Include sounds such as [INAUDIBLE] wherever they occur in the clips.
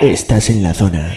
Estás en la zona.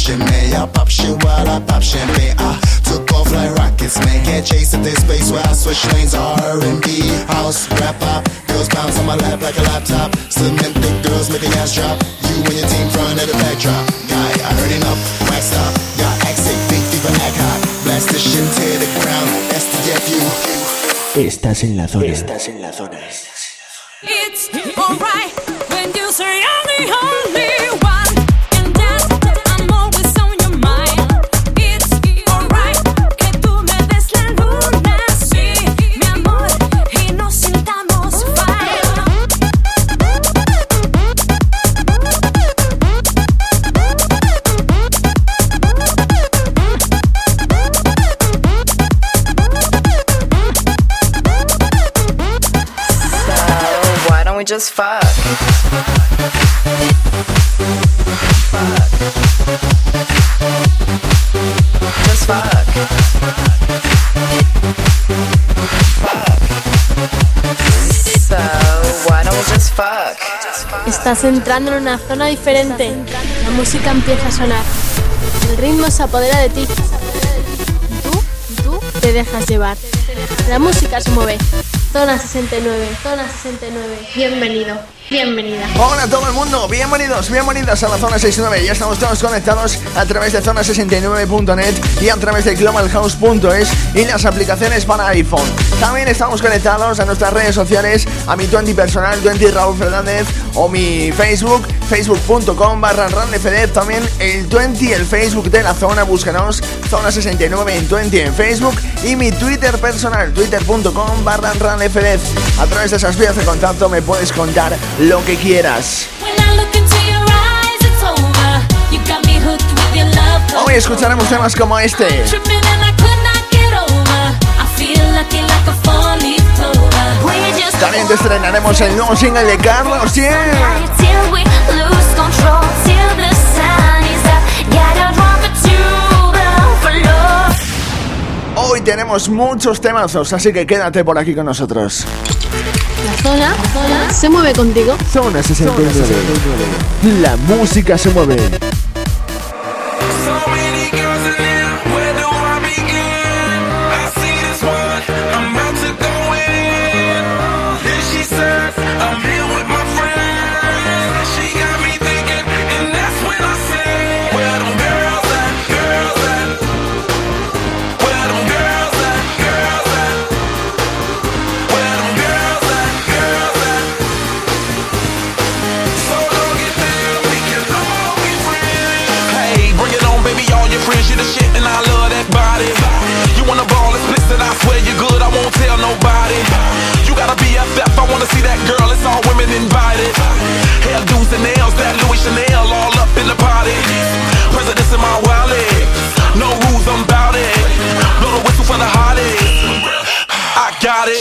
champagne, yeah, pop shit while I pop champagne. I took off like rockets, man, can't chase at this space where I switch lanes. R&B, house, rap, pop, girls bounce on my lap like a laptop. Cement thick girls make the ass drop. You and your team front at the backdrop. Guy, I heard enough, wax up. Y'all act sick, think deeper, act hot. Blast this shit, to the ground. That's the FU. Estás en la zona. Estás en la zona. It's alright when you say only, only. Don't we just fuck? Estás entrando en una zona diferente. La música empieza a sonar. El ritmo se apodera de ti. Tú, tú te dejas llevar. La música se mueve. Zona 69, Zona 69. Bienvenido, bienvenida. Hola a todo el mundo, bienvenidos, bienvenidas a la Zona 69. Ya estamos todos conectados a través de zona69.net y a través de globalhouse.es y las aplicaciones para iPhone. También estamos conectados a nuestras redes sociales, a mi 20 personal, 20 Raúl Fernández o mi Facebook, facebook.com barra también el 20, el Facebook de la zona, búscanos Zona 69 en 20 en Facebook y mi Twitter personal, twitter.com barra A través de esas vías de contacto me puedes contar lo que quieras. Hoy escucharemos temas como este. También te estrenaremos el nuevo single de Carlos Hoy tenemos muchos temazos, así que quédate por aquí con nosotros. La zona, la zona se mueve contigo. Zona 69. La música se mueve.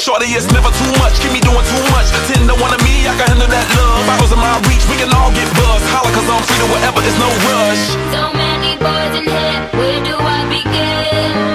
Shorty, it's never too much. Keep me doing too much. Ten to one of me, I can handle that love. Bottles in my reach, we can all get buzzed. Holla, cause I'm free to whatever, it's no rush. So many boys in here, where do I begin?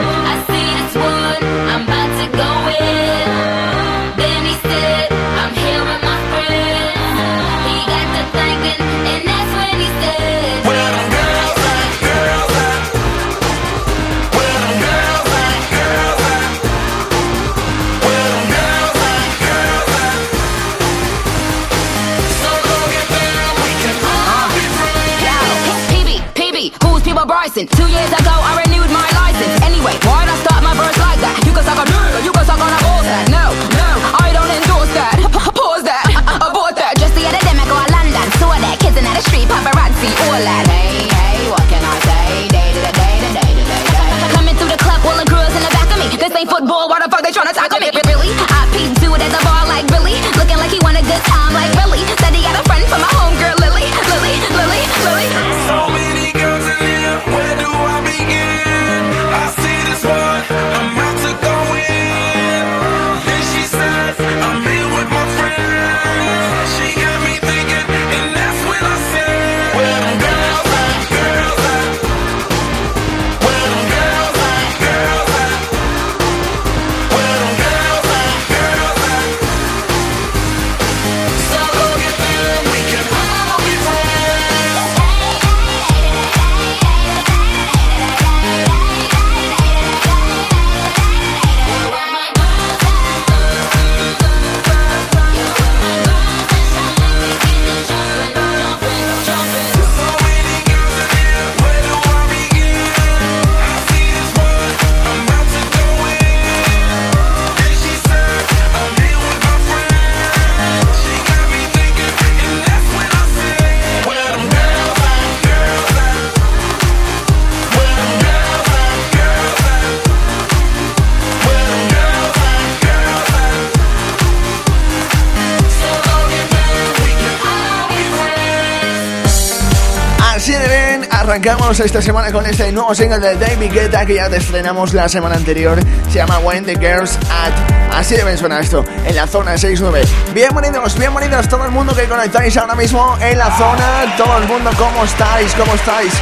Esta semana con este nuevo single de David Guetta que ya te estrenamos la semana anterior. Se llama When the Girls At. Así de bien suena esto, en la zona 69. Bienvenidos, bienvenidos todo el mundo que conectáis ahora mismo en la zona. Todo el mundo, ¿cómo estáis? ¿Cómo estáis?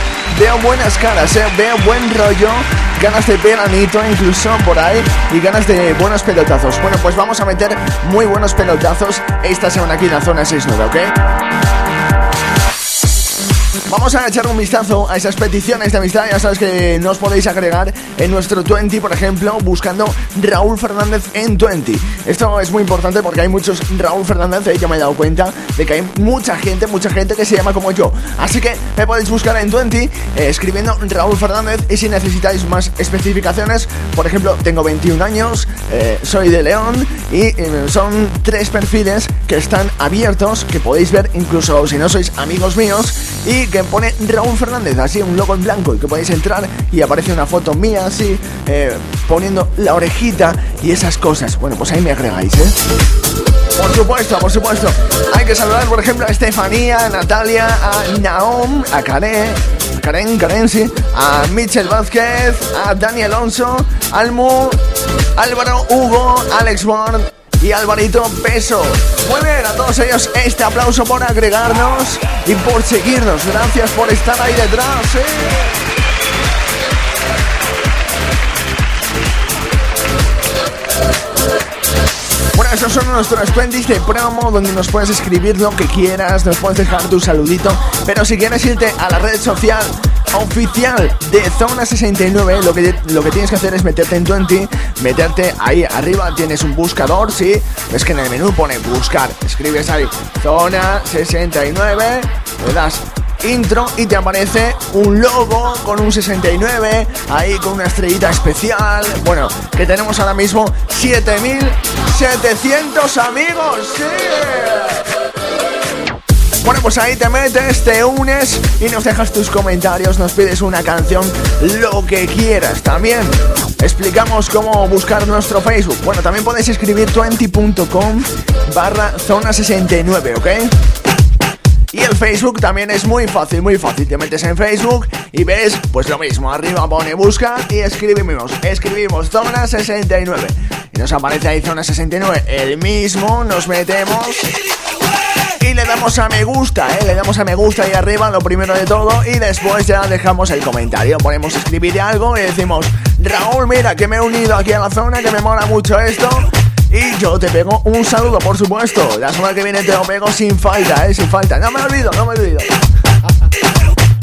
Veo buenas caras, ¿eh? veo buen rollo, ganas de veranito incluso por ahí y ganas de buenos pelotazos. Bueno, pues vamos a meter muy buenos pelotazos esta semana aquí en la zona 69, ¿ok? Vamos a echar un vistazo a esas peticiones de amistad. Ya sabes que nos podéis agregar en nuestro 20, por ejemplo, buscando Raúl Fernández en 20. Esto es muy importante porque hay muchos Raúl Fernández, eh, ya me he dado cuenta de que hay mucha gente, mucha gente que se llama como yo. Así que me podéis buscar en 20 eh, escribiendo Raúl Fernández y si necesitáis más especificaciones, por ejemplo, tengo 21 años, eh, soy de León y eh, son tres perfiles que están abiertos, que podéis ver incluso si no sois amigos míos y que pone Raúl Fernández, así un logo en blanco y que podéis entrar y aparece una foto mía así, eh, poniendo la orejita y esas cosas. Bueno, pues ahí me agregáis, ¿eh? Por supuesto, por supuesto. Hay que saludar, por ejemplo, a Estefanía, a Natalia, a Naom, a Karen, a Karen, Karen, sí, a Michel Vázquez, a Dani Alonso, Almu, Álvaro, Hugo, Alex Ward y Alvarito Peso. Muy bien, a todos ellos este aplauso por agregarnos y por seguirnos. Gracias por estar ahí detrás. ¿eh? Esos son nuestros 20 de promo donde nos puedes escribir lo que quieras, nos puedes dejar tu saludito, pero si quieres irte a la red social oficial de Zona 69, lo que, lo que tienes que hacer es meterte en 20, meterte ahí arriba, tienes un buscador, sí, ves que en el menú pone buscar, escribes ahí Zona 69, le das intro y te aparece un logo con un 69 ahí con una estrellita especial. Bueno, que tenemos ahora mismo 7700 amigos. ¡Sí! Bueno, pues ahí te metes, te unes y nos dejas tus comentarios, nos pides una canción, lo que quieras. También explicamos cómo buscar nuestro Facebook. Bueno, también podéis escribir 20.com barra zona 69, ¿ok? Y el Facebook también es muy fácil, muy fácil. Te metes en Facebook y ves, pues lo mismo. Arriba pone busca y escribimos. Escribimos zona 69. Y nos aparece ahí zona 69. El mismo, nos metemos. Y le damos a me gusta, ¿eh? Le damos a me gusta ahí arriba, lo primero de todo. Y después ya dejamos el comentario. Ponemos escribir algo y decimos, Raúl, mira que me he unido aquí a la zona, que me mola mucho esto. Y yo te pego un saludo, por supuesto. La semana que viene te lo pego sin falta, ¿eh? Sin falta. No me olvido, no me olvido.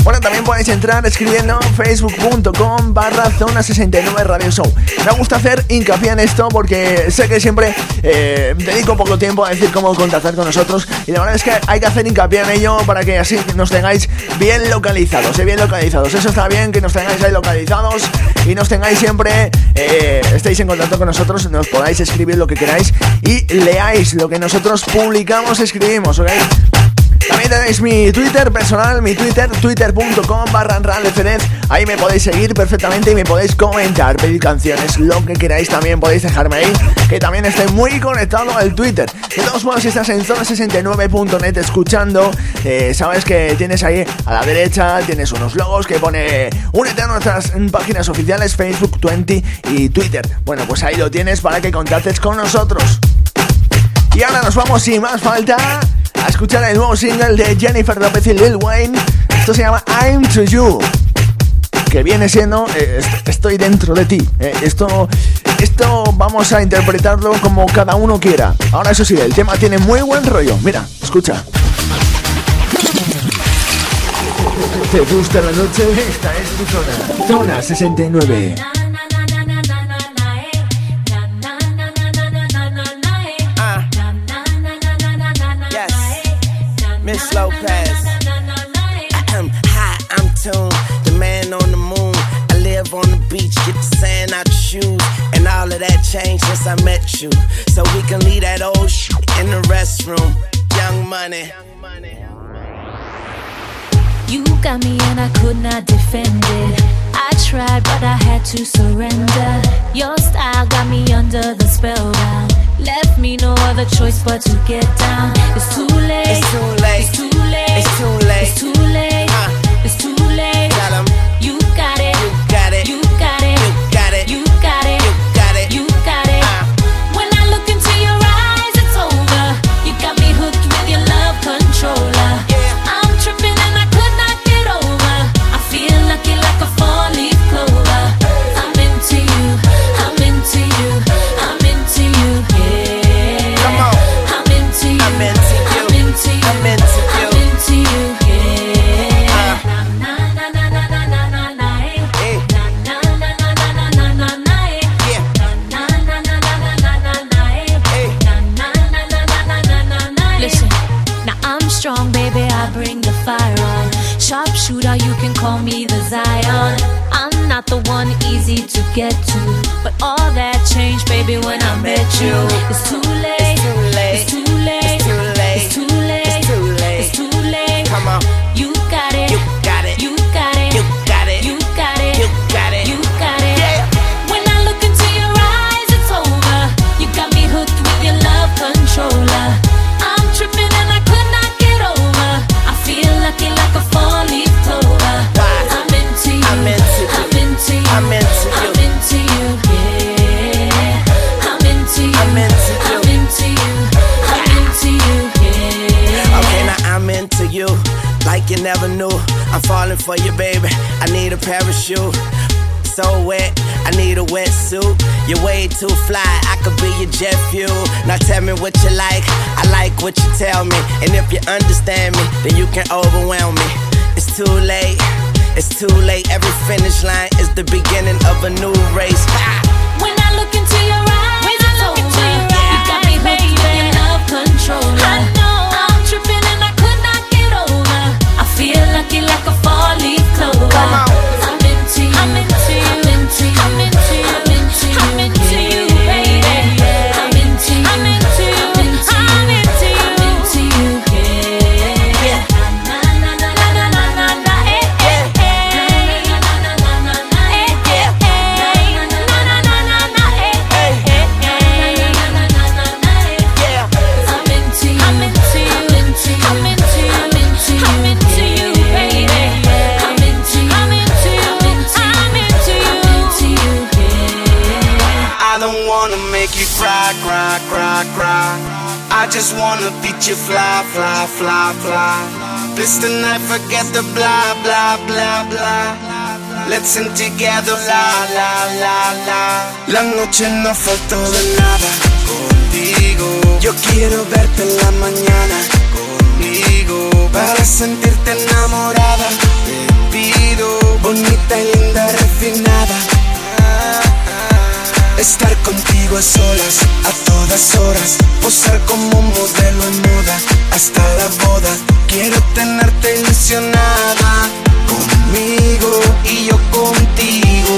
Bueno, también podéis entrar escribiendo facebook.com barra zona 69 radio show. Me gusta hacer hincapié en esto porque sé que siempre eh, dedico poco tiempo a decir cómo contactar con nosotros y la verdad es que hay que hacer hincapié en ello para que así nos tengáis bien localizados, eh, bien localizados. Eso está bien que nos tengáis ahí localizados y nos tengáis siempre, eh, estéis en contacto con nosotros, nos podáis escribir lo que queráis y leáis lo que nosotros publicamos, escribimos, ¿ok? Tenéis mi Twitter personal, mi Twitter, twitter.com barra Ahí me podéis seguir perfectamente y me podéis comentar, pedir canciones, lo que queráis también podéis dejarme ahí, que también estoy muy conectado al Twitter. De todos modos, si estás en zona69.net escuchando, eh, sabes que tienes ahí a la derecha, tienes unos logos que pone únete a nuestras páginas oficiales, Facebook, 20 y Twitter. Bueno, pues ahí lo tienes para que contactes con nosotros. Y ahora nos vamos sin más falta a escuchar el nuevo single de Jennifer Lopez y Lil Wayne. Esto se llama I'm to You. Que viene siendo eh, est- Estoy dentro de ti. Eh, esto, esto vamos a interpretarlo como cada uno quiera. Ahora, eso sí, el tema tiene muy buen rollo. Mira, escucha. ¿Te gusta la noche? Esta es tu zona. Zona 69. Miss Lopez. I'm high, I'm tuned, the man on the moon. I live on the beach, get the sand out your shoes, and all of that changed since I met you. So we can leave that old shit in the restroom. Young money. You got me and I could not defend it. I tried, but I had to surrender. Your style got me under the spellbound. Left me no other choice but to get down. It's too late. It's too late. It's too late. It's too late. It's too late. Parachute. So wet, I need a wetsuit. You're way too fly, I could be your jet fuel. Now tell me what you like, I like what you tell me. And if you understand me, then you can overwhelm me. It's too late, it's too late. Every finish line is the beginning of a new race. Ha! When I look into your eyes, it's over. You got me hooked with your love controller. I know. I'm tripping and I could not get over. I feel lucky like a four leaf clover. Don't wanna make you cry, cry, cry, cry. I just wanna beat you fly, fly, fly, fly. This the forget the blah, blah, blah, blah. Let's sing together, la, la, la, la. La noche no faltó de nada contigo. Yo quiero verte en la mañana conmigo para sentirte enamorada. Te pido bonita linda, refinada. Estar contigo a solas, a todas horas, posar como modelo en moda, hasta la boda. Quiero tenerte ilusionada, conmigo y yo contigo.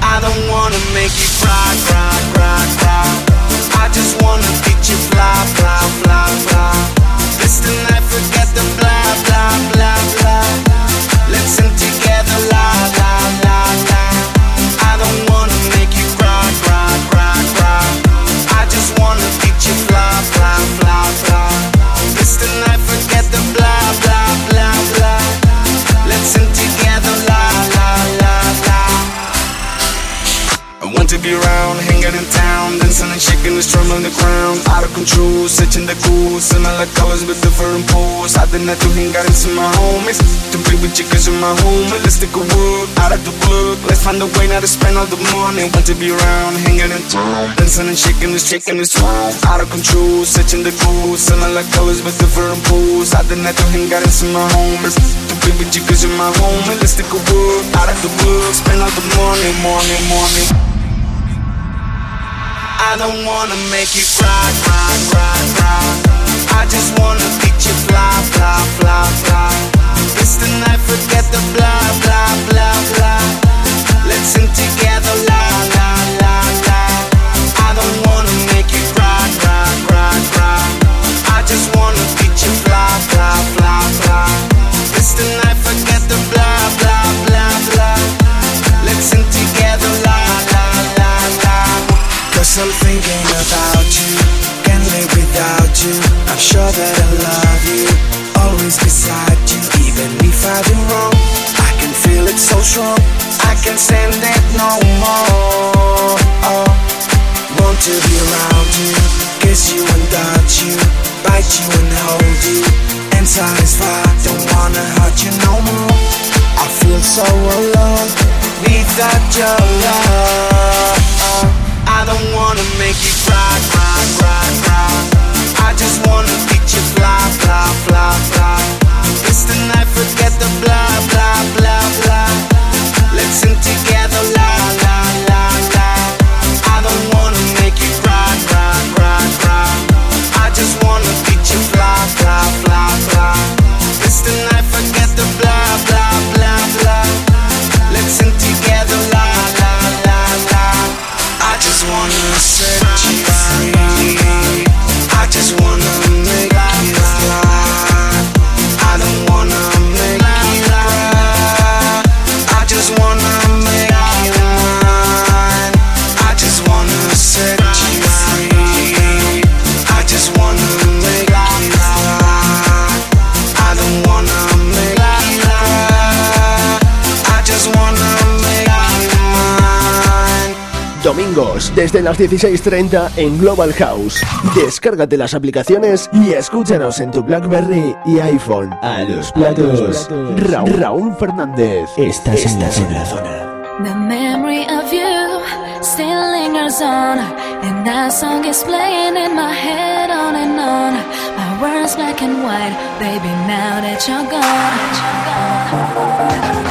I don't wanna make you cry, cry, cry, cry. I just wanna teach you fly, fly, fly, fly. This the night, forget the blah, blah, blah, blah. Sing together, la, be around, hanging in town, dancing and shaking the drum on the ground. Out of control, searching the cool, like colors with different pools. I did not to hang out into my home. It's to be with you cause you're my home. Let's take a walk out of the club. Let's find a way now to spend all the money. Want to be around, hanging in town, dancing and shaking this, shaking this drum. Out of control, searching the cool, like colors with different pools. I did not to hang out into my home. It's to be with you cause you're my home. Let's take a walk out of the club, spend all the money, money, money. I don't wanna make you cry, cry, cry, cry. I just wanna teach you fly, fly, fly, fly. It's the night, forget the blah, blah, blah, blah. Let's sing together, la, la, la, la. I don't wanna make you cry, cry, cry, cry. I just wanna teach you fly, fly, fly, fly. It's the night, forget the blah, blah, blah, blah. Let's sing together, la, la. Cause I'm thinking about you, can't live without you. I'm sure that I love you, always beside you. Even if I do wrong, I can feel it so strong. I can't stand it no more. Oh, want to be around you, kiss you and touch you, bite you and hold you, and satisfy. Don't wanna hurt you no more. I feel so alone without your love. I don't wanna make you cry, cry, cry, cry. I just wanna teach you fly, fly, fly, desde las 16.30 en Global House. Descárgate las aplicaciones y escúchanos en tu Blackberry y iPhone. A los platos, Raúl, Raúl Fernández. Estás, en la zona. The memory of you still lingers on, and that song is playing in my head on and on. My words black and white, baby. Now that you're gone.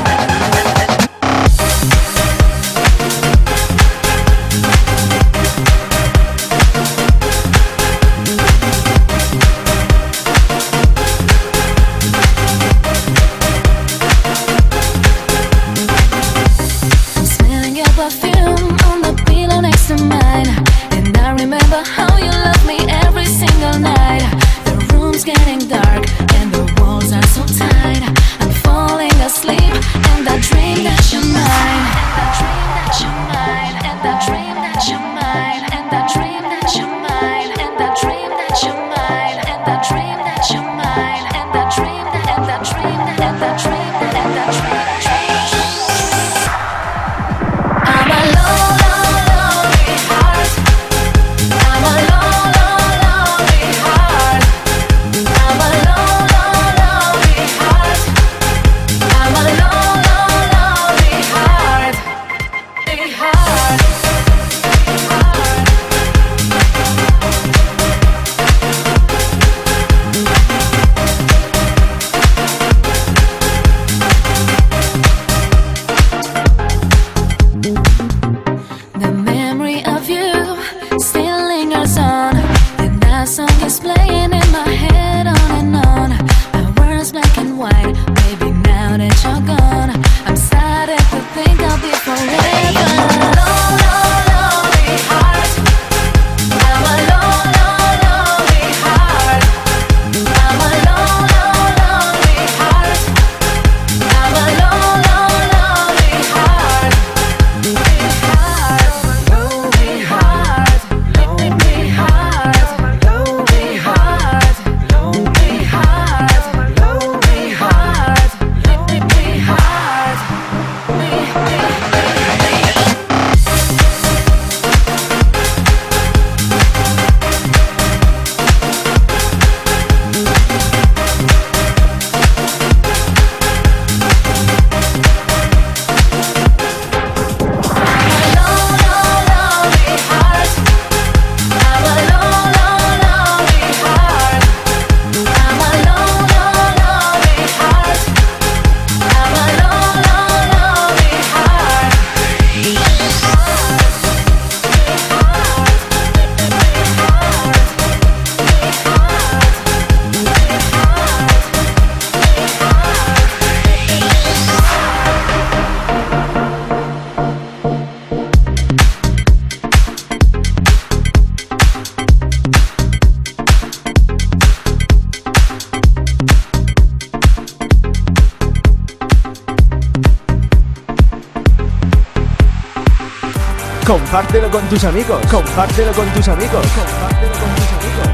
Compártelo con tus amigos. Compártelo con tus amigos. Compártelo con tus amigos.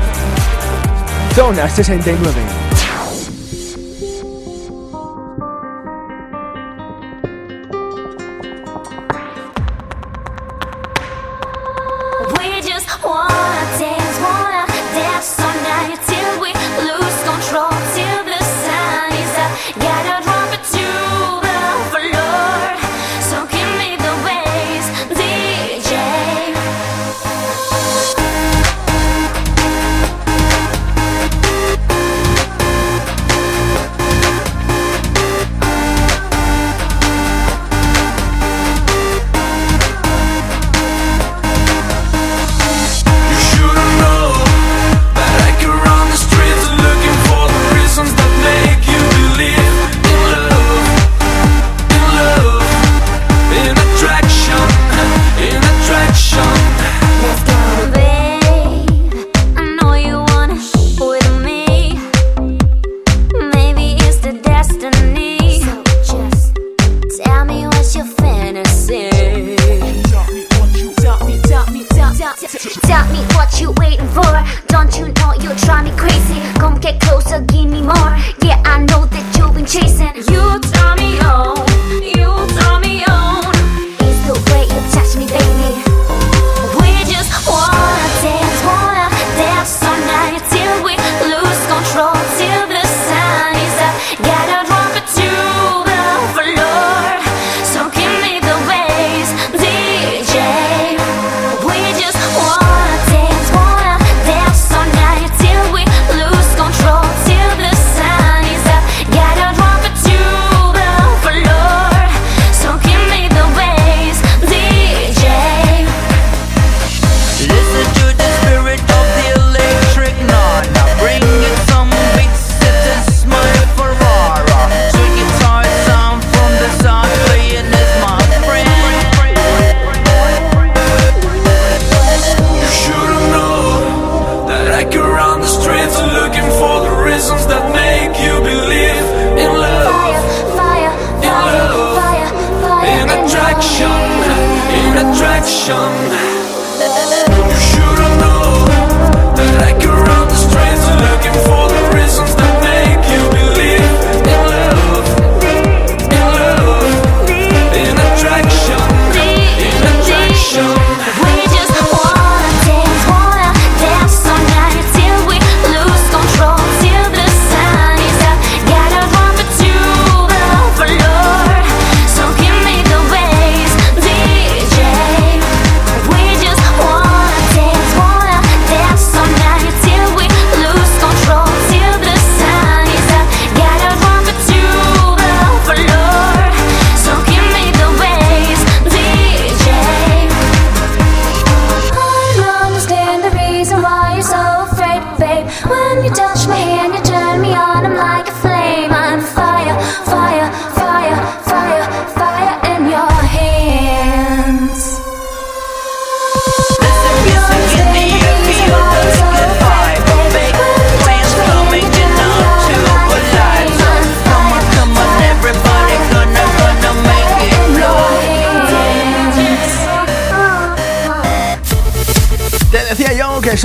Zona 69. anymore. Yeah, I know that you've been chasing. You turn me all.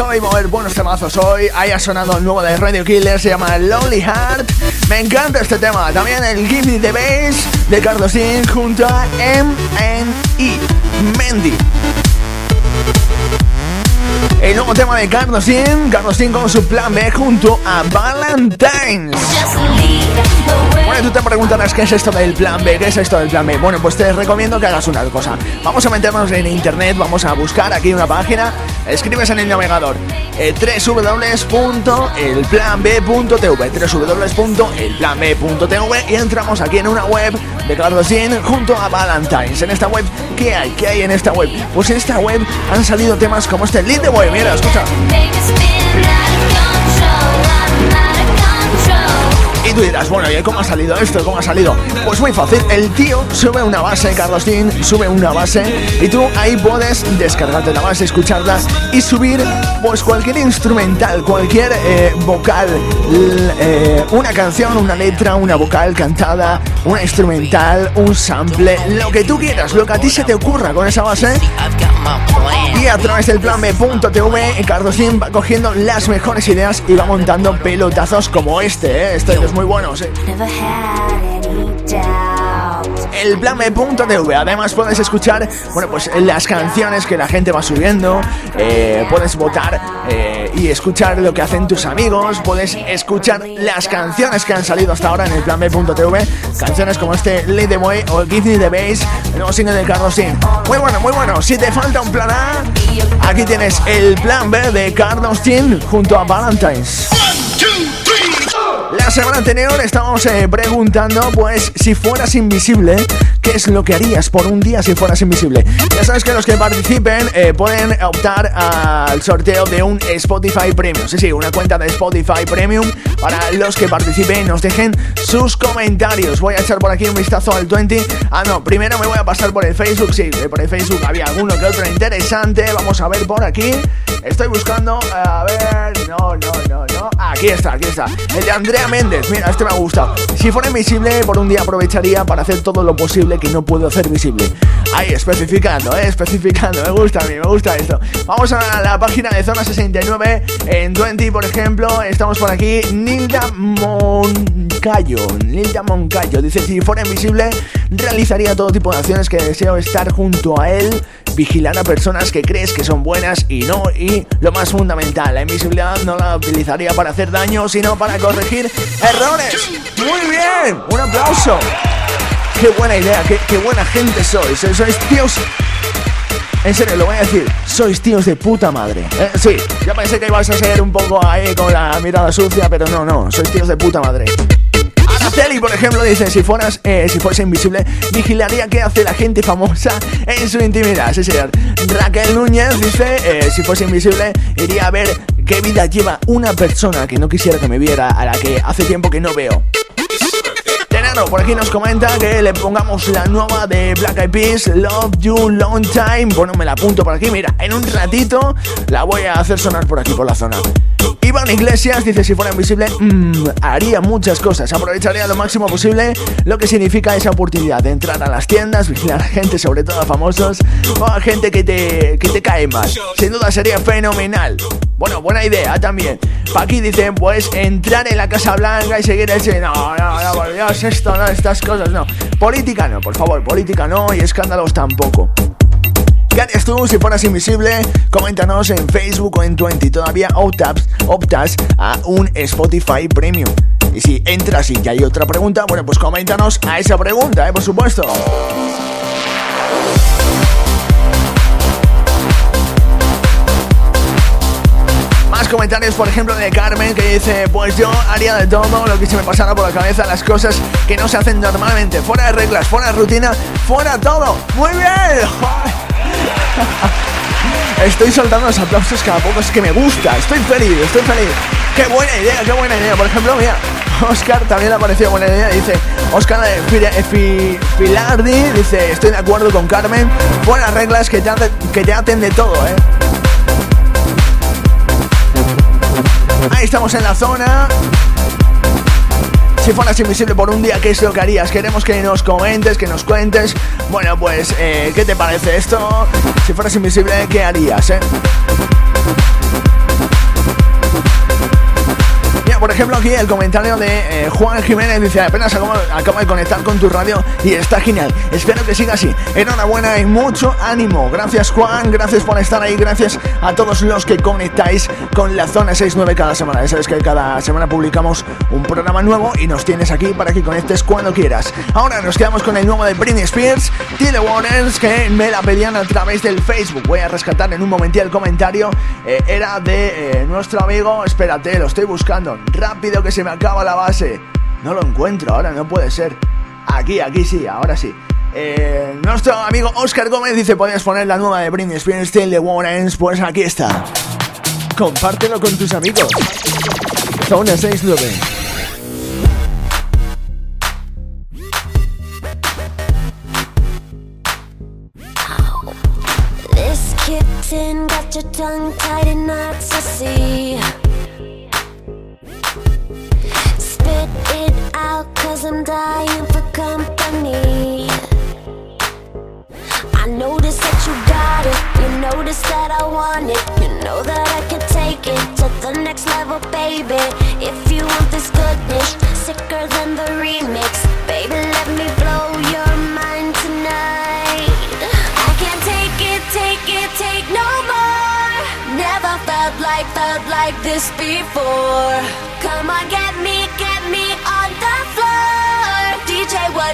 Soy, mover buenos temazos hoy. Haya sonado el nuevo de Radio Killer, se llama Lonely Heart. Me encanta este tema. También el Give Me the Bass de Carlos junto a MNE Mendy. El nuevo tema de Carlos Sin, Carlos Sin con su plan B junto a Valentine's. Bueno, tú te preguntarás qué es esto del plan B, qué es esto del plan B. Bueno, pues te recomiendo que hagas una cosa. Vamos a meternos en internet, vamos a buscar aquí una página, escribes en el navegador eh, www.elplanb.tv www.elplanb.tv y entramos aquí en una web de Carlos Sin junto a Valentine's. En esta web, ¿qué hay? ¿Qué hay en esta web? Pues en esta web han salido temas como este Lead the Boy, mira, escucha. Y tú dirás, bueno, ¿y cómo ha salido esto? ¿Cómo ha salido? Pues muy fácil, el tío sube una base, Carlos Dean sube una base y tú ahí puedes descargarte la base, escucharla y subir pues cualquier instrumental, cualquier eh, vocal, eh, una canción, una letra, una vocal cantada, una instrumental, un sample, lo que tú quieras, lo que a ti se te ocurra con esa base. Y a través del plan B.tv, Carlos Dean va cogiendo las mejores ideas y va montando pelotazos como este, ¿eh? Este es muy bueno, sí. El plan B.tv, además puedes escuchar, bueno, pues las canciones que la gente va subiendo, eh, puedes votar eh, y escuchar lo que hacen tus amigos, puedes escuchar las canciones que han salido hasta ahora en el plan B.tv, canciones como este Lead the Way o Give the Bass, el nuevo single de Carlos Sin. Muy bueno, muy bueno. Si te falta un plan A, aquí tienes el plan B de Carlos Sin junto a Valentine's. Semana anterior estábamos eh, preguntando, pues, si fueras invisible, ¿qué es lo que harías por un día si fueras invisible? Ya sabes que los que participen eh, pueden optar al sorteo de un Spotify Premium. Sí, sí, una cuenta de Spotify Premium para los que participen nos dejen sus comentarios. Voy a echar por aquí un vistazo al 20. Ah, no, primero me voy a pasar por el Facebook. Sí, eh, por el Facebook había alguno que otro interesante. Vamos a ver por aquí. Estoy buscando, a ver, no, no, no, no. Aquí está, aquí está. El de Andrea Méndez. Mira, este me ha gustado. Si fuera invisible, por un día aprovecharía para hacer todo lo posible que no puedo hacer visible. Ahí, especificando, eh, especificando. Me gusta a mí, me gusta esto. Vamos a la página de Zona 69. En 20, por ejemplo, estamos por aquí. Nilda Moncayo. Nilda Moncayo. Dice, si fuera invisible, realizaría todo tipo de acciones que deseo estar junto a él. Vigilar a personas que crees que son buenas y no. Y lo más fundamental, la invisibilidad no la utilizaría para hacer daño, sino para corregir errores. Muy bien, un aplauso. Qué buena idea, qué, qué buena gente sois. Sois, sois tíos. En serio, lo voy a decir, sois tíos de puta madre. Eh, sí, ya pensé que ibas a ser un poco ahí con la mirada sucia, pero no, no, sois tíos de puta madre. Araceli, por ejemplo, dice, si fueras, eh, si fuese invisible, vigilaría qué hace la gente famosa en su intimidad. Sí, señor. Raquel Núñez dice, eh, si fuese invisible, iría a ver qué vida lleva una persona que no quisiera que me viera, a la que hace tiempo que no veo. Por aquí nos comenta que le pongamos la nueva de Black Eyed Peas, Love You Long Time. Bueno, me la apunto por aquí, mira, en un ratito la voy a hacer sonar por aquí, por la zona. Iván Iglesias dice, si fuera invisible, mm, haría muchas cosas. Aprovecharía lo máximo posible lo que significa esa oportunidad de entrar a las tiendas, vigilar a gente, sobre todo a famosos, o a gente que te, que te cae mal. Sin duda sería fenomenal. Bueno, buena idea también. Paqui dice, pues entrar en la Casa Blanca y seguir ese... No, no, no, por Dios, esto no, estas cosas no. Política no, por favor, política no y escándalos tampoco. ¿Qué harías tú si fueras invisible? Coméntanos en Facebook o en Twenty. Todavía optas, optas a un Spotify Premium. Y si entras y ya hay otra pregunta, bueno, pues coméntanos a esa pregunta, ¿eh? por supuesto. Más comentarios, por ejemplo, de Carmen que dice, pues yo haría de todo lo que se me pasara por la cabeza, las cosas que no se hacen normalmente, fuera de reglas, fuera de rutina, fuera todo. Muy bien. [LAUGHS] Estoy soltando los aplausos cada poco, es que me gusta, estoy feliz, estoy feliz. Qué buena idea, qué buena idea. Por ejemplo, mira, [LAUGHS] Oscar también le ha parecido buena idea. Dice, Oscar Fi- Fi- Filardi, dice, estoy de acuerdo con Carmen. Buenas reglas que te, que te aten todo, eh. Ahí estamos en la zona. Si fueras invisible por un día, ¿qué es lo que harías? Queremos que nos comentes, que nos cuentes. Bueno, pues, eh, ¿qué te parece esto? Si fueras invisible, ¿qué harías, eh? Por ejemplo, aquí el comentario de eh, Juan Jiménez dice: apenas acabo, de conectar con tu radio y está genial. Espero que siga así. Enhorabuena y mucho ánimo. Gracias, Juan. Gracias por estar ahí. Gracias a todos los que conectáis con la zona 69 cada semana. Ya sabes que cada semana publicamos un programa nuevo y nos tienes aquí para que conectes cuando quieras. Ahora nos quedamos con el nuevo de Britney Spears, T. The Waters, que me la pedían a través del Facebook. Voy a rescatar en un momentito el comentario. Eh, era de eh, nuestro amigo. Espérate, lo estoy buscando. Rápido que se me acaba la base. No lo encuentro ahora, no puede ser. Aquí, aquí sí, ahora sí. Eh, nuestro amigo Oscar Gómez dice: Podrías poner la nueva de Britney Spears, Till the Warrens. Pues aquí está. Compártelo con tus amigos. Zona 69. This kitten got your tongue. Cause I'm dying for company. I notice that you got it, you notice that I want it. You know that I can take it to the next level, baby. If you want this goodness, sicker than the remix. Baby, let me blow your mind tonight. I can't take it, take it, take no more. Never felt like, felt like this before. Come on, get me, get me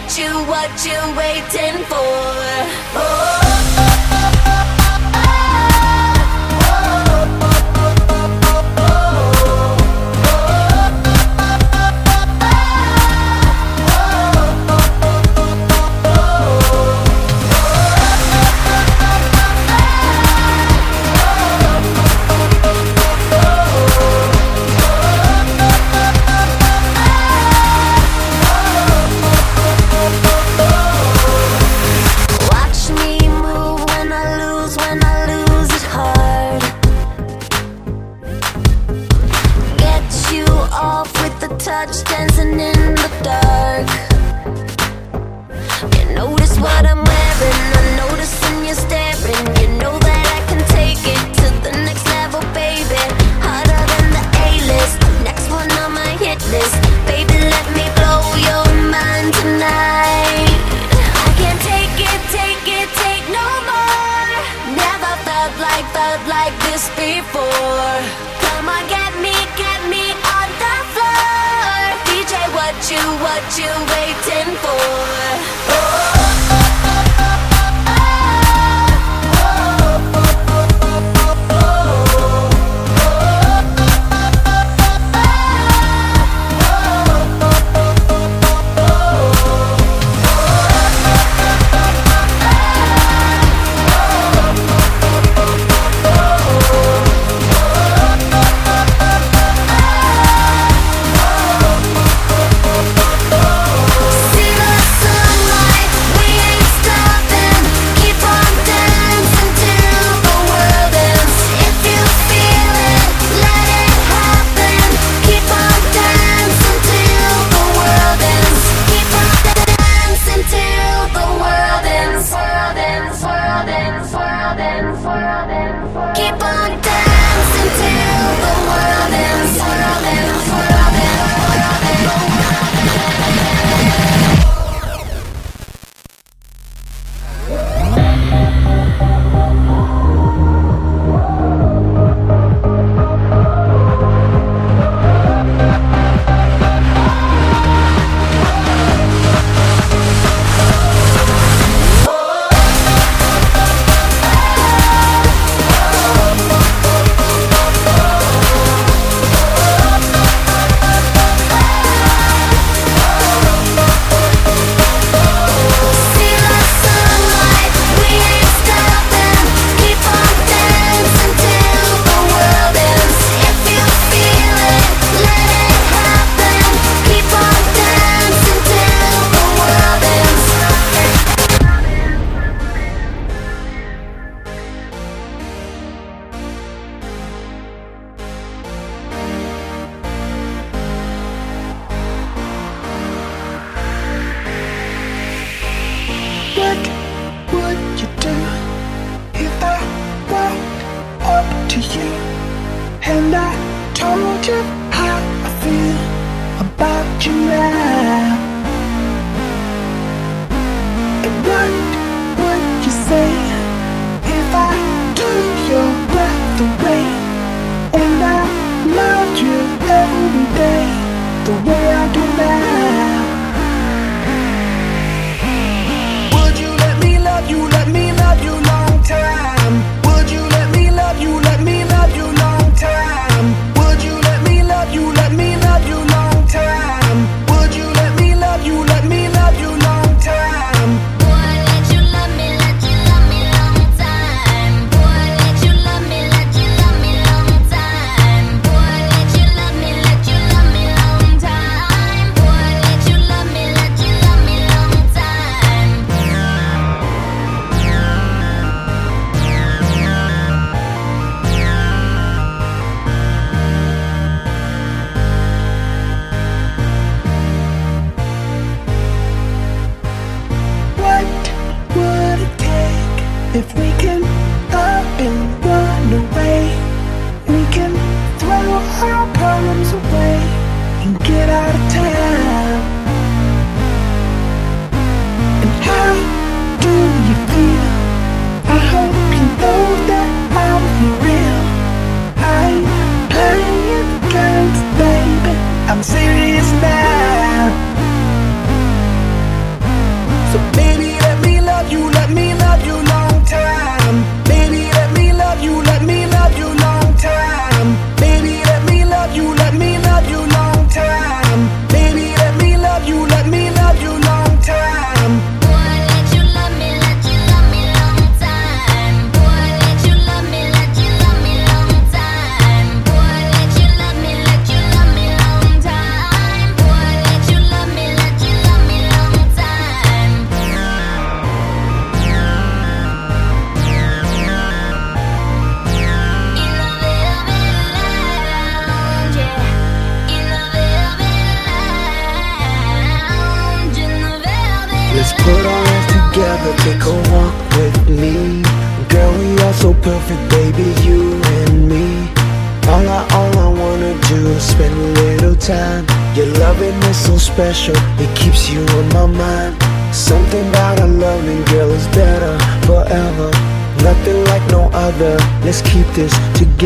what you, what you waiting for? Oh. Like, this before. Come on, get me, get me on the floor. DJ, what you, what you waiting for?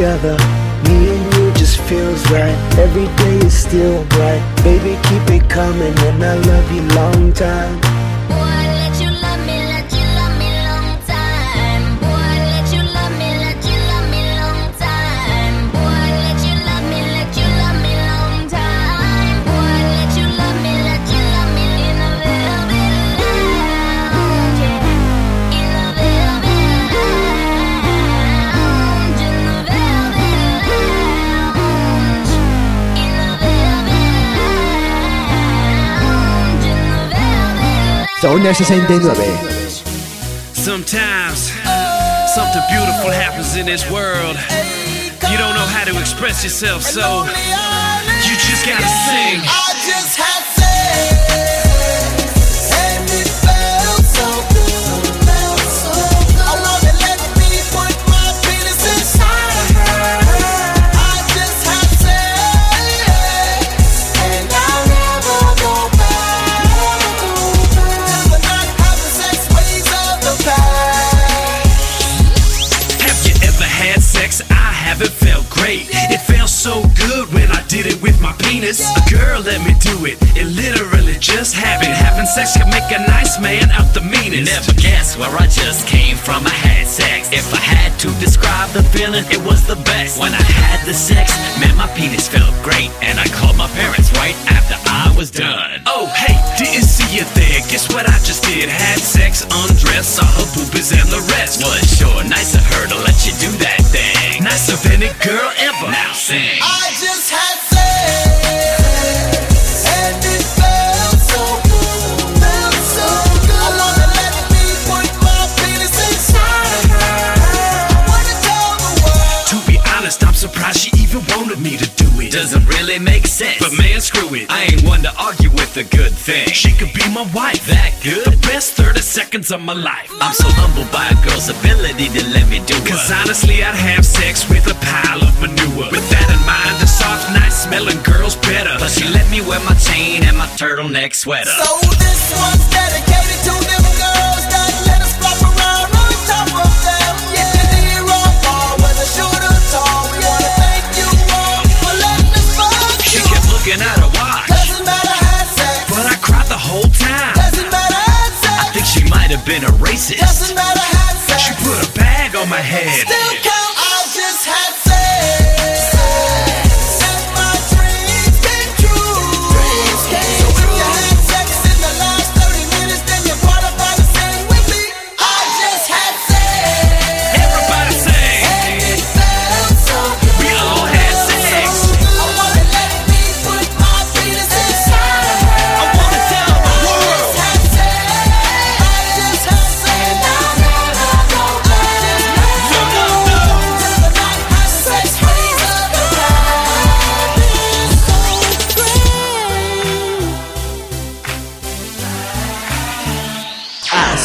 Together. Me and you just feels right. Every day is still bright. Baby, keep it coming, and I love you long time. Zona 69. Sometimes something beautiful happens in this world. You don't know how to express yourself, so you just gotta sing. With my penis. A girl let me do it. It literally just happened. Having sex can make a nice man out the meanest. Never guess where I just came from. I had sex. If I had to describe the feeling, it was the best. When I had the sex, man, my penis felt great. And I called my parents right after I was done. Oh, hey, didn't see you there. Guess what I just did? Had sex, undressed, saw her boobies and the rest. Was sure nice of her to let you do that thing. Nice of any girl ever. Now sing. I surprised she even wanted me to do it. Doesn't really make sense. But man, screw it. I ain't one to argue with a good thing. She could be my wife. That good? The best 30 seconds of my life. I'm so humbled by a girl's ability to let me do Cause honestly, I'd have sex with a pile of manure. With that in mind, the soft, nice smelling girl's better. But she let me wear my chain and my turtleneck sweater. So this one's dedicated looking at her watch. Doesn't matter had sex, But I cried the whole time. doesn't matter had I think she might have been a racist. doesn't matter had sex. She put a bag on my head. Still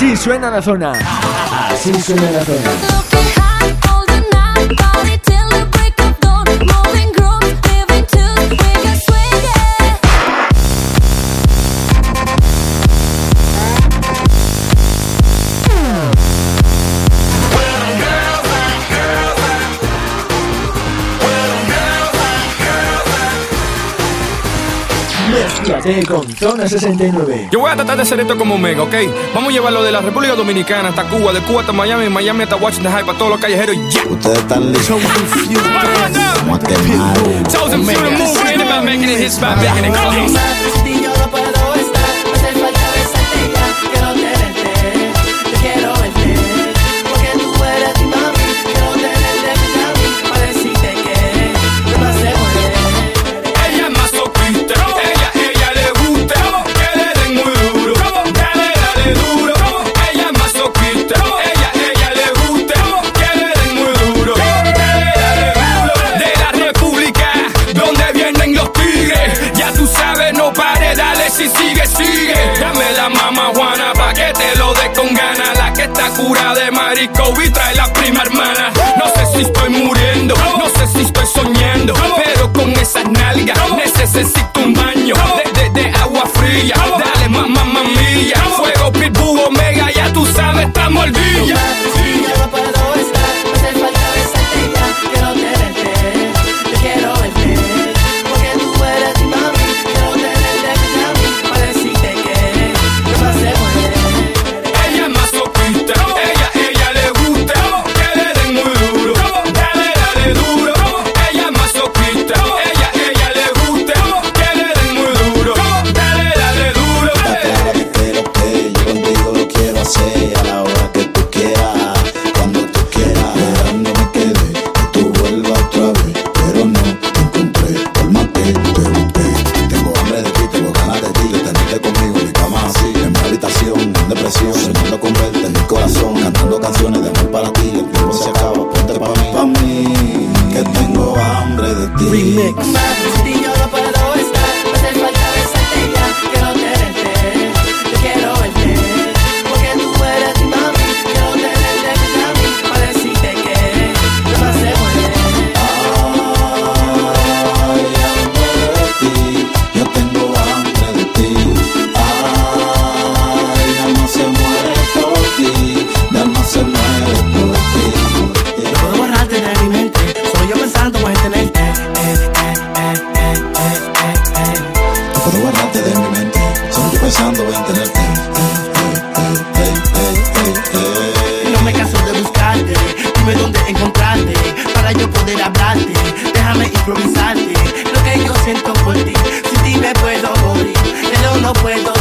Así suena la zona. Así suena la zona. Quédate con Zona 69. Yo voy a tratar de hacer esto como Omega, ¿ok? Vamos a llevarlo de la República Dominicana hasta Cuba, de Cuba hasta Miami, Miami hasta Washington High, para todos los callejeros y ya. Ustedes están listos. Vamos a Chosen Fuel Movement, making it hits by making it close. No me canso de buscarte, dime dónde encontrarte, para yo poder hablarte, déjame improvisarte, lo que yo siento por ti, si ti me puedo morir, pero no puedo